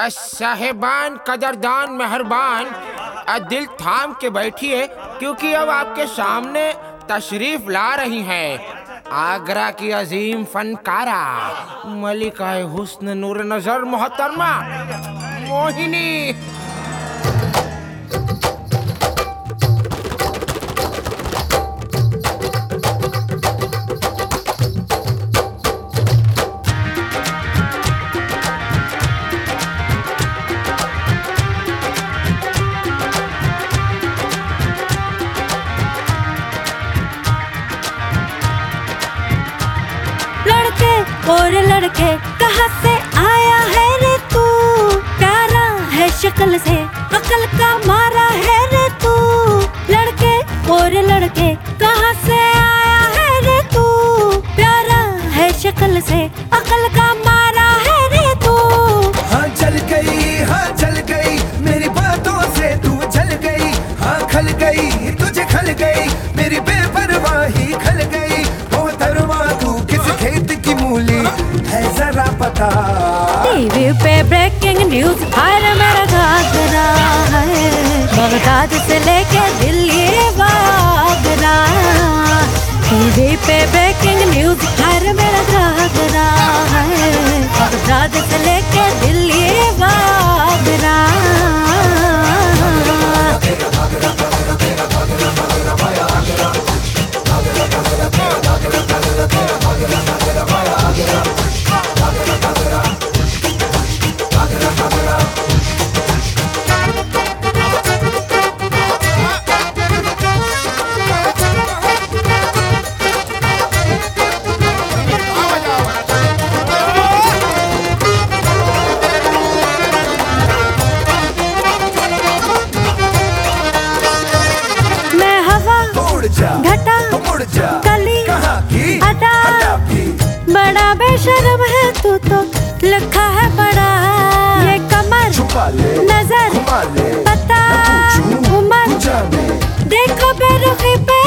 साहेबान कदरदान मेहरबान। दिल थाम के बैठिए, क्योंकि अब आपके सामने तशरीफ़ ला रही हैं। आगरा की अजीम फनकारा मलिका हुस्न नूर नज़र मोहतरमा, मोहिनी। और लड़के, कहा से आया है रे तू? प्यारा है शक्ल से, अकल का मारा है रे तू? लड़के और लड़के, कहा से आया है रे तू? प्यारा है शक्ल से, अकल का न्यूज़ हर मेरा घाघरा है। बगदाद से लेके दिल्ली आगरा टीवी पे ब्रेकिंग न्यूज़ बड़ा बेशरम है तू तो लिखा है बड़ा ये कमर नज़र पता उमर। देखो बेरुखी पे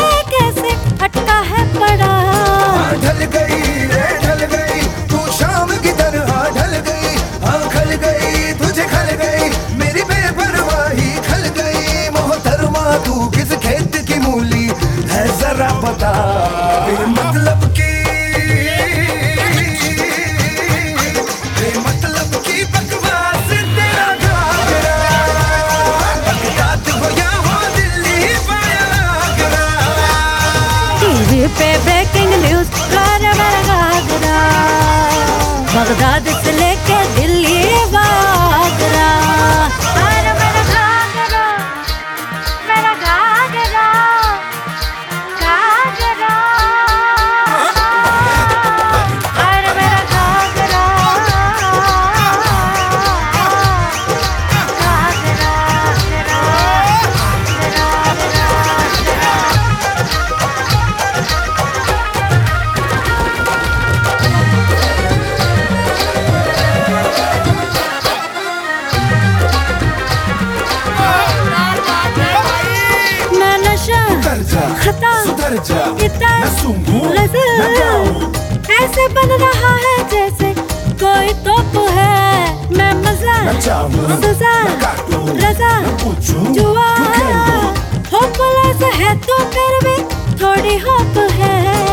पे ब्रेकिंग न्यूज़ बगदाद से लेके जा। न सूंघूं न ऐसे बन रहा है जैसे कोई तोप है। मैं मज़ा न चाहूँ सजा न काटूं रजा न पूछूँ जुआ। होपलेस है तो फिर भी थोड़ी होप है।